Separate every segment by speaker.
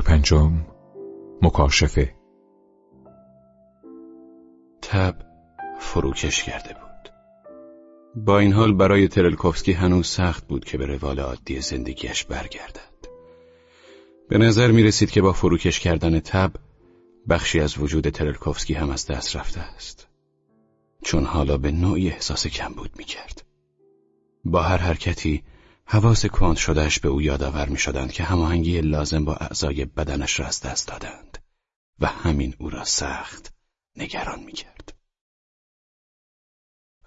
Speaker 1: پنجم مکاشفه.
Speaker 2: تب فروکش کرده بود. با این حال برای ترلکوفسکی هنوز سخت بود که به روال عادی زندگیش برگردد. به نظر می رسید که با فروکش کردن تب بخشی از وجود ترلکوفسکی هم از دست رفته است. چون حالا به نوعی احساس کم بود می کرد. با هر حرکتی حواس کند شدهش به او یادآور می شدند که هماهنگی لازم با اعضای بدنش را از دست دادند و همین او را سخت نگران می کرد.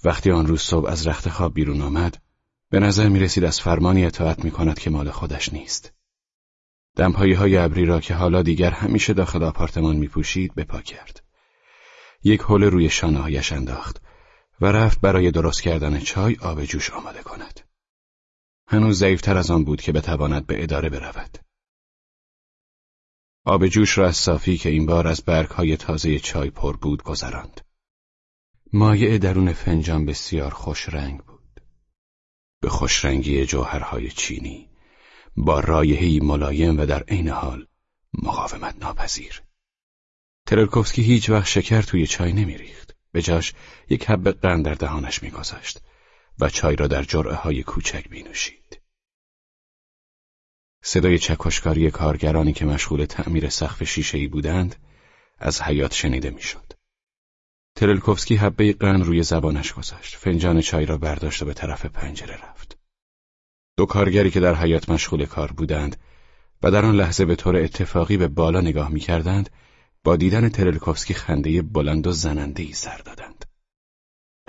Speaker 2: وقتی آن روز صبح از رخت خواب بیرون آمد به نظر می رسید از فرمانی اطاعت می کند که مال خودش نیست. دمپایی های ابری را که حالا دیگر همیشه داخل آپارتمان می پوشید بپا کرد. یک حوله روی شانه انداخت و رفت برای درست کردن چای آب جوش آماده کند. هنوز ضعیفتر از آن بود که بتواند به اداره برود. آب جوش را از صافی که این بار از های تازه چای پر بود گذراند. مایع درون فنجان بسیار خوش رنگ بود. به خوشرنگی جوهرهای چینی با رایحه‌ای ملایم و در عین حال مقاومت ناپذیر. ترلکوفسکی هیچ وقت شکر توی چای نمیریخت. به جاش یک حب قند در دهانش میگذاشت و چای را در جرعه های کوچک بینوشید. صدای چکشکاری کارگرانی که مشغول تعمیر سقف شیشهای بودند از حیات شنیده می‌شد. ترلکوفسکی حبه قند روی زبانش گذاشت. فنجان چای را برداشت و به طرف پنجره رفت. دو کارگری که در حیات مشغول کار بودند و در آن لحظه به طور اتفاقی به بالا نگاه می‌کردند با دیدن ترلکوفسکی خنده بلند و زننده ای سر دادند.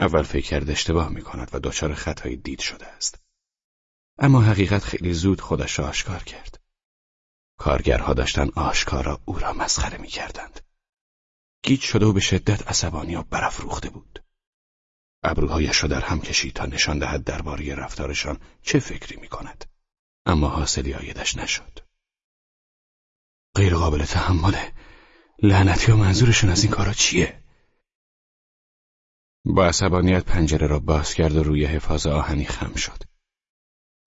Speaker 2: اول فکر کرد اشتباه می کند و دچار خطایی دید شده است. اما حقیقت خیلی زود خودش را آشکار کرد. کارگرها داشتن آشکارا او را مسخره می کردند. گیج شده و به شدت عصبانی و برافروخته بود. ابروهایش را در هم کشید تا نشان دهد درباره رفتارشان چه فکری می کند. اما حاصلی آیدش نشد. غیر قابل تحمله. لعنتی و منظورشون از این کارا چیه؟ با عصبانیت پنجره را باز کرد و روی حفاظ آهنی خم شد.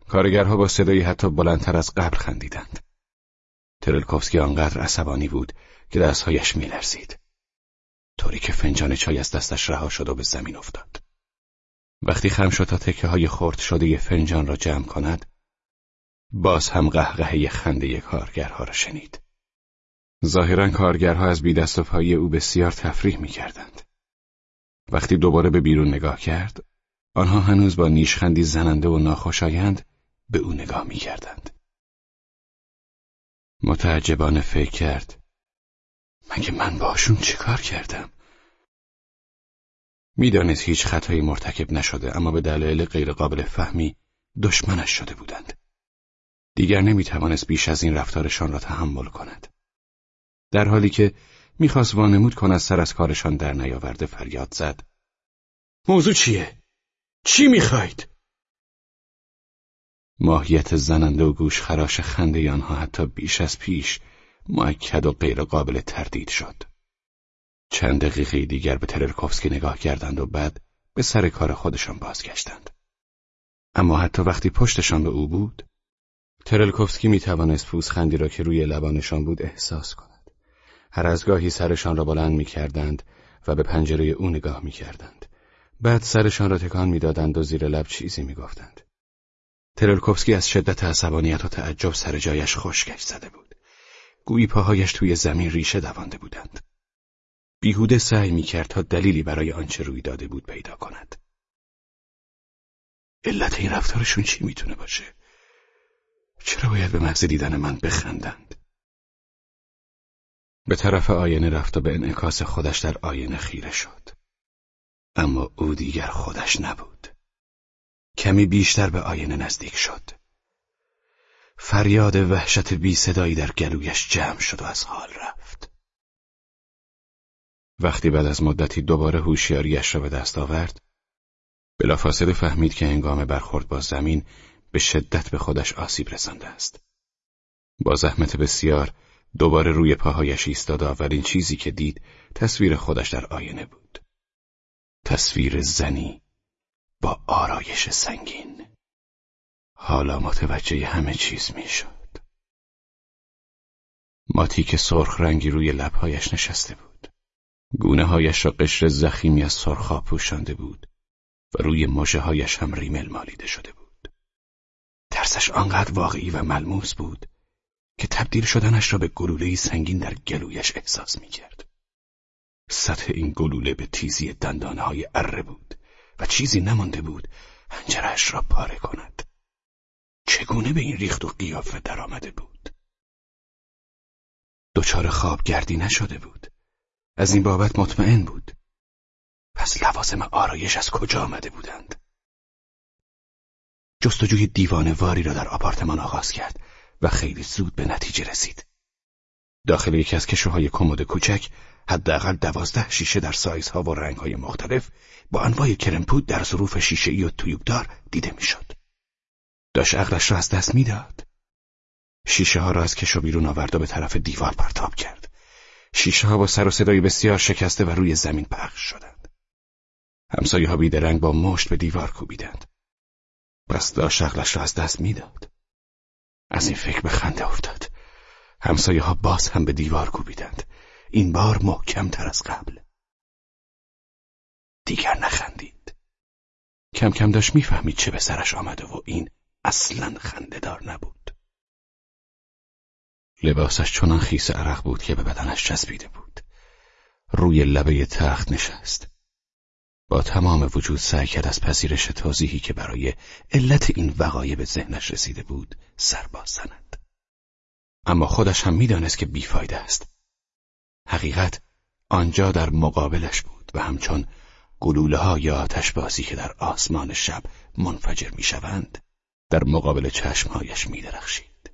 Speaker 2: کارگرها با صدایی حتی بلندتر از قبل خندیدند. ترلکوفسکی آنقدر عصبانی بود که دستهایش میلرزید. طوری که فنجان چای از دستش رها شد و به زمین افتاد. وقتی خم شد تا تکه های خورد شده فنجان را جمع کند، باز هم قهقهه خنده کارگرها را شنید. ظاهرا کارگرها از بی دست و پایی او بسیار تفریح می کردند. وقتی دوباره به بیرون نگاه کرد، آنها هنوز با نیشخندی زننده و ناخوشایند به او نگاه می کردند. متعجبانه فکر کرد مگه من باشون چیکار کردم؟ می‌دانست هیچ خطایی مرتکب نشده اما به دلایل غیرقابل فهمی دشمنش شده بودند. دیگر نمی‌توانست بیش از این رفتارشان را تحمل کند. در حالی که می‌خواست وانمود کند سر از کارشان در نیاورده فریاد زد. موضوع چیه؟ چی می‌خواید؟ ماهیت زننده و گوش خراش خنده آنها حتی بیش از پیش معکد و غیر قابل تردید شد. چند دقیقه دیگر به ترلکوفسکی نگاه کردند و بعد به سر کار خودشان بازگشتند. اما حتی وقتی پشتشان به او بود، ترلکوفسکی می توانست پوزخندی را که روی لبانشان بود احساس کند. هر از گاهی سرشان را بلند می کردند و به پنجره او نگاه می کردند. بعد سرشان را تکان می‌دادند و زیر لب چیزی می گفتند. ترلکوفسکی از شدت عصبانیت و تعجب سر جایش خشکش زده بود. گویی پاهایش توی زمین ریشه دوانده بودند. بیهوده سعی می کرد تا دلیلی برای آنچه روی داده بود پیدا کند. علت این رفتارشون چی می‌تونه باشه؟ چرا باید به محض دیدن من بخندند؟ به طرف آینه رفت و به انعکاس خودش در آینه خیره شد. اما او دیگر خودش نبود. کمی بیشتر به آینه نزدیک شد. فریاد وحشت بی صدایی در گلویش جمع شد و از حال رفت. وقتی بعد از مدتی دوباره هوشیاریش را به دست آورد، بلافاصله فهمید که هنگام برخورد با زمین به شدت به خودش آسیب رسانده است. با زحمت بسیار دوباره روی پاهایش ایستاد و اولین چیزی که دید تصویر خودش در آینه بود. تصویر زنی با آرایش سنگین. حالا متوجه همه چیز می‌شد. ماتی که سرخ رنگی روی لبهایش نشسته بود. گونه هایش را قشر زخیمی از سرخا پوشانده بود و روی مژه هایش هم ریمل مالیده شده بود. ترسش آنقدر واقعی و ملموس بود که تبدیل شدنش را به گلوله سنگین در گلویش احساس می کرد. سطح این گلوله به تیزی دندانه های اره بود و چیزی نمانده بود هنجرش را پاره کند. چگونه به این ریخت و قیافه درآمده بود؟ دچار خواب گردی نشده بود. از این بابت مطمئن بود. پس لوازم آرایش از کجا آمده بودند؟ جستجوی دیوانه واری را در آپارتمان آغاز کرد و خیلی زود به نتیجه رسید. داخل یکی از کشوهای کمد کوچک حداقل دوازده شیشه در سایزها و رنگهای مختلف با انواع کرمپود در ظروف شیشهای و تویوبدار دیده می‌شد. داشت عقلش را از دست می‌داد. شیشه ها را از کشو بیرون آورد و به طرف دیوار پرتاب کرد. شیشه ها با سر و صدای بسیار شکسته و روی زمین پخش شدند. همسایه ها بیدرنگ با مشت به دیوار کوبیدند. پس داشت عقلش را از دست می‌داد. از این فکر به خنده افتاد. همسایه ها باز هم به دیوار کوبیدند. این بار محکم تر از قبل. دیگر نخندید. کم کم داشت می‌فهمید چه به سرش آمده و این اصلا خندهدار نبود. لباسش چنان خیس عرق بود که به بدنش چسبیده بود. روی لبه تخت نشست. با تمام وجود سعی کرد از پذیرش توضیحی که برای علت این وقایع به ذهنش رسیده بود سر زند. اما خودش هم می‌دانست که بیفایده است. حقیقت آنجا در مقابلش بود و همچون گلوله ها یا آتش بازی که در آسمان شب منفجر می‌شوند در مقابل چشمهایش می درخشید.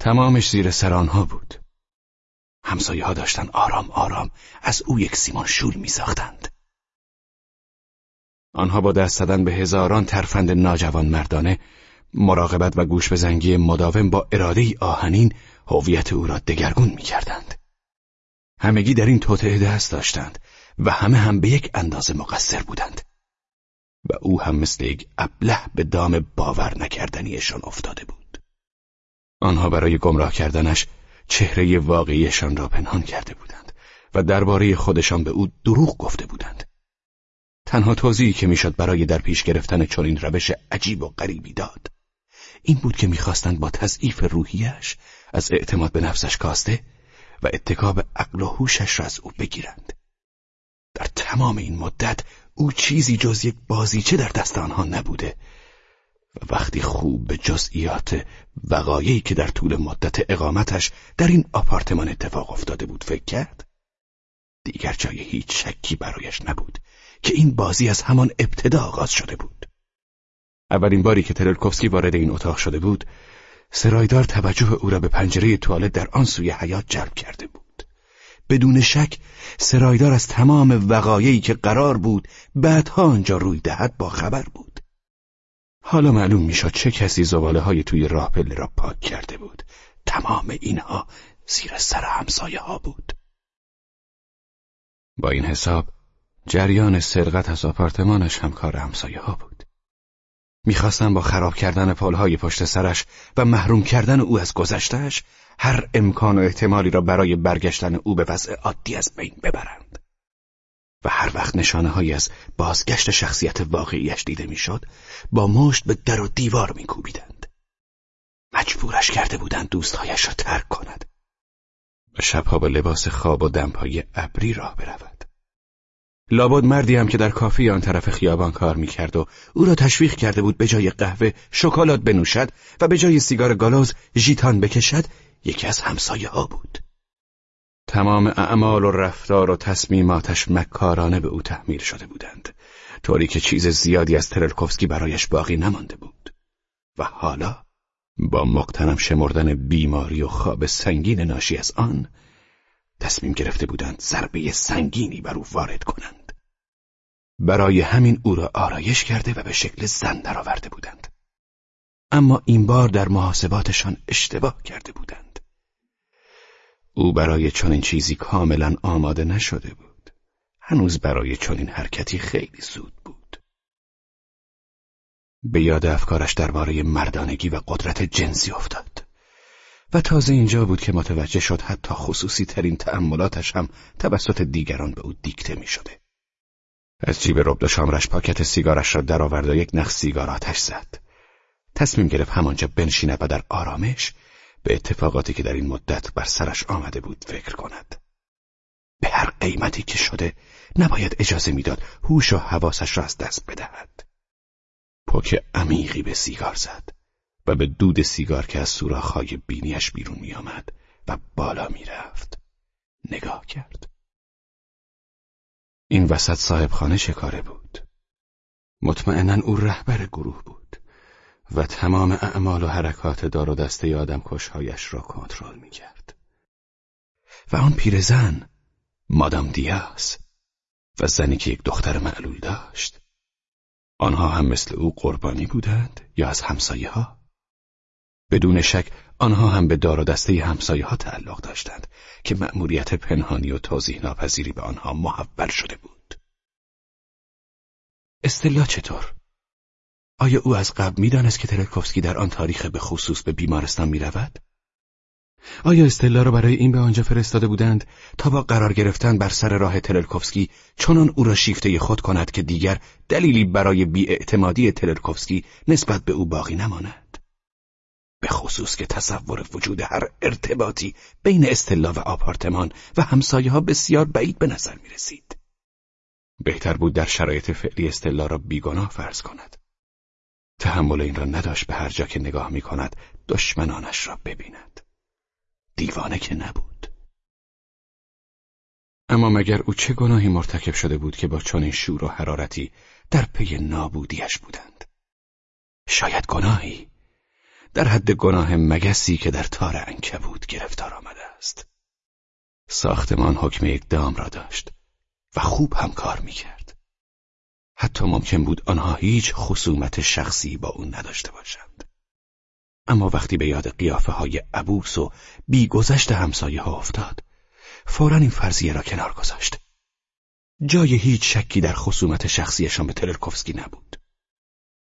Speaker 2: تمامش زیر سر آنها بود. همسایه ها داشتن آرام آرام از او یک سیمان شول می ساختند. آنها با دست زدن به هزاران ترفند ناجوان مردانه مراقبت و گوش به زنگی مداوم با اراده آهنین هویت او را دگرگون می کردند. همگی در این توطعه دست داشتند و همه هم به یک اندازه مقصر بودند. و او هم مثل یک ابله به دام باور نکردنیشان افتاده بود. آنها برای گمراه کردنش چهره واقعیشان را پنهان کرده بودند و درباره خودشان به او دروغ گفته بودند. تنها توضیحی که می‌شد برای در پیش گرفتن چنین روش عجیب و غریبی داد این بود که می‌خواستند با تضعیف روحیش از اعتماد به نفسش کاسته و اتکاب عقل و هوشش را از او بگیرند. در تمام این مدت او چیزی جز یک بازیچه در دست آنها نبوده. و وقتی خوب به جزئیات وقایعی که در طول مدت اقامتش در این آپارتمان اتفاق افتاده بود فکر کرد دیگر جای هیچ شکی برایش نبود. که این بازی از همان ابتدا آغاز شده بود. اولین باری که ترلکوفسکی وارد این اتاق شده بود سرایدار توجه او را به پنجره توالت در آن سوی حیات جلب کرده بود. بدون شک سرایدار از تمام وقایعی که قرار بود بعدها آنجا روی دهد با خبر بود. حالا معلوم می‌شد چه کسی زباله های توی راه پله را پاک کرده بود. تمام اینها زیر سر همسایه ها بود. با این حساب جریان سرقت از آپارتمانش هم کار همسایه ها بود. می‌خواستم با خراب کردن پالهای پشت سرش و محروم کردن او از گذشتهش هر امکان و احتمالی را برای برگشتن او به وضع عادی از بین ببرند. و هر وقت نشانه های از بازگشت شخصیت واقعیش دیده می‌شد با مشت به در و دیوار میکوبیدند. مجبورش کرده بودند دوستهایش را ترک کند و شبها با لباس خواب و دمپای ابری راه برود لابد مردی هم که در کافی آن طرف خیابان کار می‌کرد و او را تشویق کرده بود به جای قهوه شکلات بنوشد و به جای سیگار گالوز ژیتان بکشد یکی از همسایه ها بود. تمام اعمال و رفتار و تصمیماتش مکارانه به او تحمیل شده بودند. طوری که چیز زیادی از ترلکوفسکی برایش باقی نمانده بود. و حالا با مقتنم شمردن بیماری و خواب سنگین ناشی از آن تصمیم گرفته بودند ضربه سنگینی بر او وارد کنند. برای همین او را آرایش کرده و به شکل زن درآورده بودند. اما این بار در محاسباتشان اشتباه کرده بودند. او برای چنین چیزی کاملا آماده نشده بود. هنوز برای چنین حرکتی خیلی زود بود. به یاد افکارش درباره مردانگی و قدرت جنسی افتاد. و تازه اینجا بود که متوجه شد حتی خصوصی ترین تأملاتش هم توسط دیگران به او دیکته می شده. از جیب ربد شامرش پاکت سیگارش را درآورد و یک نخ سیگار آتش زد. تصمیم گرفت همانجا بنشیند و در آرامش به اتفاقاتی که در این مدت بر سرش آمده بود فکر کند. به هر قیمتی که شده نباید اجازه می‌داد هوش و حواسش را از دست بدهد. پک عمیقی به سیگار زد و به دود سیگار که از سوراخهای بینیش بیرون میآمد و بالا می‌رفت نگاه کرد. این وسط صاحب خانه چه کاره بود؟ مطمئنا او رهبر گروه بود و تمام اعمال و حرکات دار و دسته آدم کشهایش را کنترل می کرد. و آن پیرزن مادام دیاس و زنی که یک دختر معلول داشت آنها هم مثل او قربانی بودند یا از همسایه ها؟ بدون شک آنها هم به دار و دسته همسایه ها تعلق داشتند که مأموریت پنهانی و توضیح ناپذیری به آنها محول شده بود. استلا چطور؟ آیا او از قبل می‌دانست که ترکوفسکی در آن تاریخ به خصوص به بیمارستان می رود؟ آیا استلا را برای این به آنجا فرستاده بودند تا با قرار گرفتن بر سر راه ترلکوفسکی چنان او را شیفته خود کند که دیگر دلیلی برای بیاعتمادی ترلکوفسکی نسبت به او باقی نماند؟ به خصوص که تصور وجود هر ارتباطی بین استلا و آپارتمان و همسایه ها بسیار بعید به نظر می رسید. بهتر بود در شرایط فعلی استلا را بیگناه فرض کند. تحمل این را نداشت به هر جا که نگاه می کند دشمنانش را ببیند. دیوانه که نبود. اما مگر او چه گناهی مرتکب شده بود که با چنین شور و حرارتی در پی نابودیش بودند؟ شاید گناهی در حد گناه مگسی که در تار انکبود گرفتار آمده است. ساختمان حکم یک دام را داشت و خوب هم کار می‌کرد. حتی ممکن بود آنها هیچ خصومت شخصی با اون نداشته باشند. اما وقتی به یاد قیافه های عبوس و بیگذشت همسایه ها افتاد، فورا این فرضیه را کنار گذاشت. جای هیچ شکی در خصومت شخصیشان به تلرکوفسکی نبود.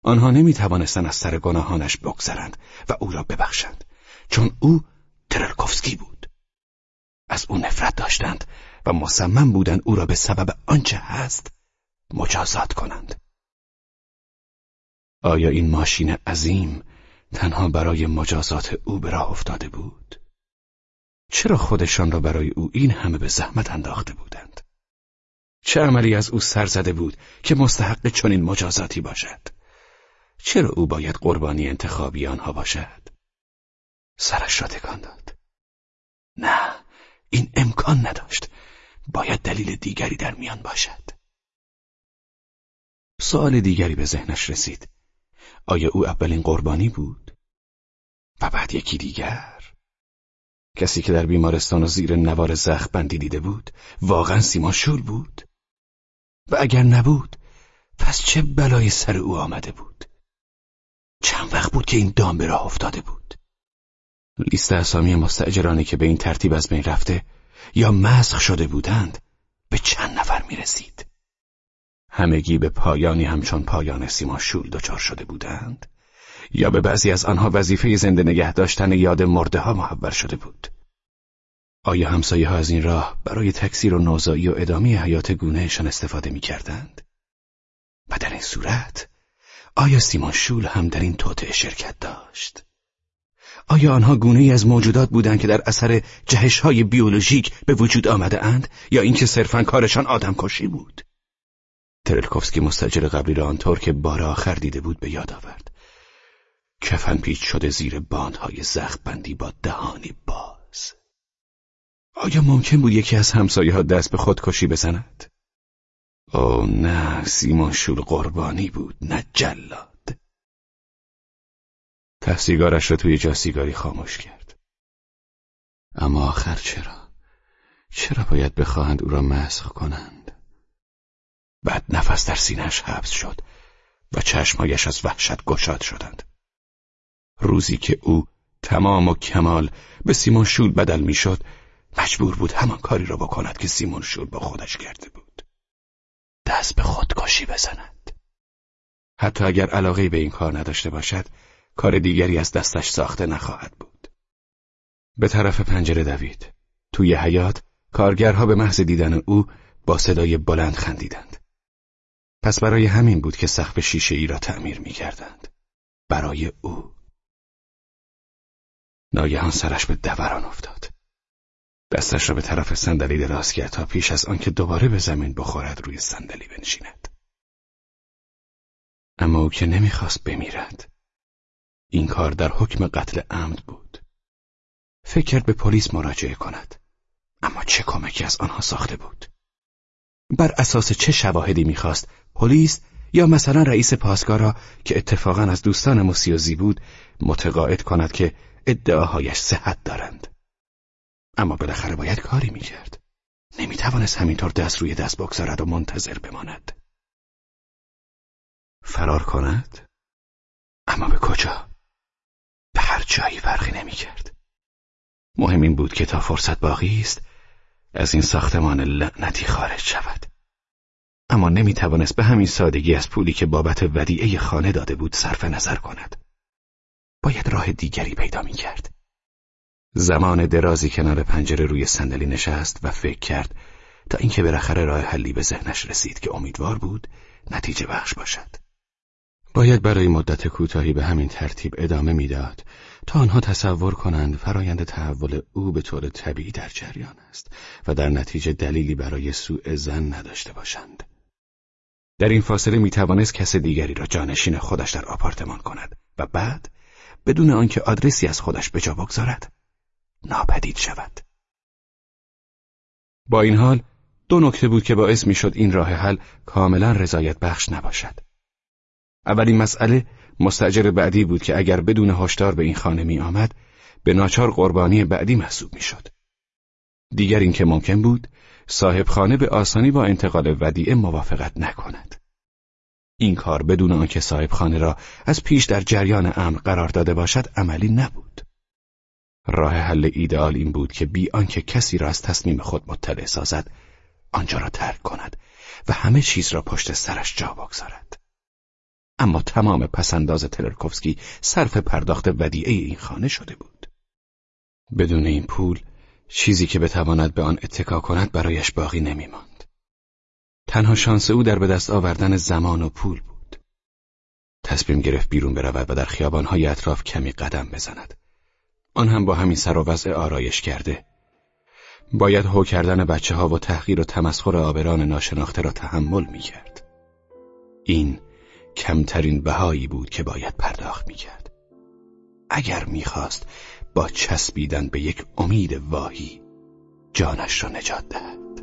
Speaker 2: آنها نمی توانستند از سر گناهانش بگذرند و او را ببخشند چون او ترلکوفسکی بود از او نفرت داشتند و مصمم بودند او را به سبب آنچه هست مجازات کنند آیا این ماشین عظیم تنها برای مجازات او به راه افتاده بود؟ چرا خودشان را برای او این همه به زحمت انداخته بودند؟ چه عملی از او سر زده بود که مستحق چنین مجازاتی باشد؟ چرا او باید قربانی انتخابی آنها باشد؟ سرش را تکان داد. نه، این امکان نداشت. باید دلیل دیگری در میان باشد. سوال دیگری به ذهنش رسید. آیا او اولین قربانی بود؟ و بعد یکی دیگر؟ کسی که در بیمارستان و زیر نوار زخم بندی دیده بود واقعا سیما شول بود؟ و اگر نبود پس چه بلای سر او آمده بود؟ وقت بود که این دام به راه افتاده بود. لیست اسامی مستجرانی که به این ترتیب از بین رفته یا مسخ شده بودند به چند نفر می رسید همگی به پایانی همچون پایان سیما شول دچار شده بودند یا به بعضی از آنها وظیفه زنده نگه داشتن یاد مرده ها محول شده بود. آیا همسایه ها از این راه برای تکثیر و نوزایی و ادامه حیات گونهشان استفاده می کردند؟ و در این صورت آیا سیمان شول هم در این توطعه شرکت داشت؟ آیا آنها گونه ای از موجودات بودند که در اثر جهش های بیولوژیک به وجود آمده اند یا اینکه صرفا کارشان آدم کشی بود؟ ترلکوفسکی مستجر قبلی را آنطور که بار آخر دیده بود به یاد آورد. کفن پیچ شده زیر باندهای زخم بندی با دهانی باز. آیا ممکن بود یکی از همسایه ها دست به خودکشی بزند؟ او نه سیمان شول قربانی بود نه جلاد تفسیگارش را توی جا سیگاری خاموش کرد اما آخر چرا؟ چرا باید بخواهند او را مسخ کنند؟ بعد نفس در سینهش حبس شد و چشمهایش از وحشت گشاد شدند روزی که او تمام و کمال به سیمون شول بدل می‌شد مجبور بود همان کاری را بکند که سیمون شول با خودش کرده بود دست به خودکشی بزند حتی اگر علاقه به این کار نداشته باشد کار دیگری از دستش ساخته نخواهد بود به طرف پنجره دوید. توی حیات کارگرها به محض دیدن او با صدای بلند خندیدند. پس برای همین بود که سقف شیشه ای را تعمیر می کردند. برای او. ناگهان سرش به دوران افتاد. دستش را به طرف صندلی دراز کرد تا پیش از آنکه دوباره به زمین بخورد روی صندلی بنشیند. اما او که نمی‌خواست بمیرد. این کار در حکم قتل عمد بود. فکر کرد به پلیس مراجعه کند. اما چه کمکی از آنها ساخته بود؟ بر اساس چه شواهدی می‌خواست پلیس یا مثلا رئیس پاسگاه را که اتفاقا از دوستان موسیوزی بود متقاعد کند که ادعاهایش صحت دارند اما بالاخره باید کاری می‌کرد. نمی‌توانست همینطور دست روی دست بگذارد و منتظر بماند. فرار کند؟ اما به کجا؟ به هر جایی فرقی نمی‌کرد. مهم این بود که تا فرصت باقی است از این ساختمان لعنتی خارج شود. اما نمی توانست به همین سادگی از پولی که بابت ودیعه خانه داده بود صرف نظر کند. باید راه دیگری پیدا می کرد. زمان درازی کنار پنجره روی صندلی نشست و فکر کرد تا اینکه بالاخره راه حلی به ذهنش رسید که امیدوار بود نتیجه بخش باشد. باید برای مدت کوتاهی به همین ترتیب ادامه می‌داد تا آنها تصور کنند فرایند تحول او به طور طبیعی در جریان است و در نتیجه دلیلی برای سوء زن نداشته باشند. در این فاصله می توانست کس دیگری را جانشین خودش در آپارتمان کند و بعد بدون آنکه آدرسی از خودش به جا بگذارد ناپدید شود. با این حال دو نکته بود که باعث می شد این راه حل کاملا رضایت بخش نباشد. اولین مسئله مستجر بعدی بود که اگر بدون هشدار به این خانه می آمد به ناچار قربانی بعدی محسوب می شد. دیگر اینکه ممکن بود صاحب خانه به آسانی با انتقال ودیعه موافقت نکند. این کار بدون آنکه صاحب خانه را از پیش در جریان امر قرار داده باشد عملی نبود. راه حل ایدئال این بود که بی آنکه کسی را از تصمیم خود مطلع سازد آنجا را ترک کند و همه چیز را پشت سرش جا بگذارد. اما تمام پسنداز تلرکوفسکی صرف پرداخت ودیعه این خانه شده بود. بدون این پول چیزی که بتواند به آن اتکا کند برایش باقی نمیماند. تنها شانس او در به دست آوردن زمان و پول بود. تصمیم گرفت بیرون برود و در خیابانهای اطراف کمی قدم بزند. آن هم با همین سر و وضع آرایش کرده. باید هو کردن بچه ها و تحقیر و تمسخر آبران ناشناخته را تحمل می کرد. این کمترین بهایی بود که باید پرداخت می کرد. اگر می‌خواست با چسبیدن به یک امید واهی جانش را نجات دهد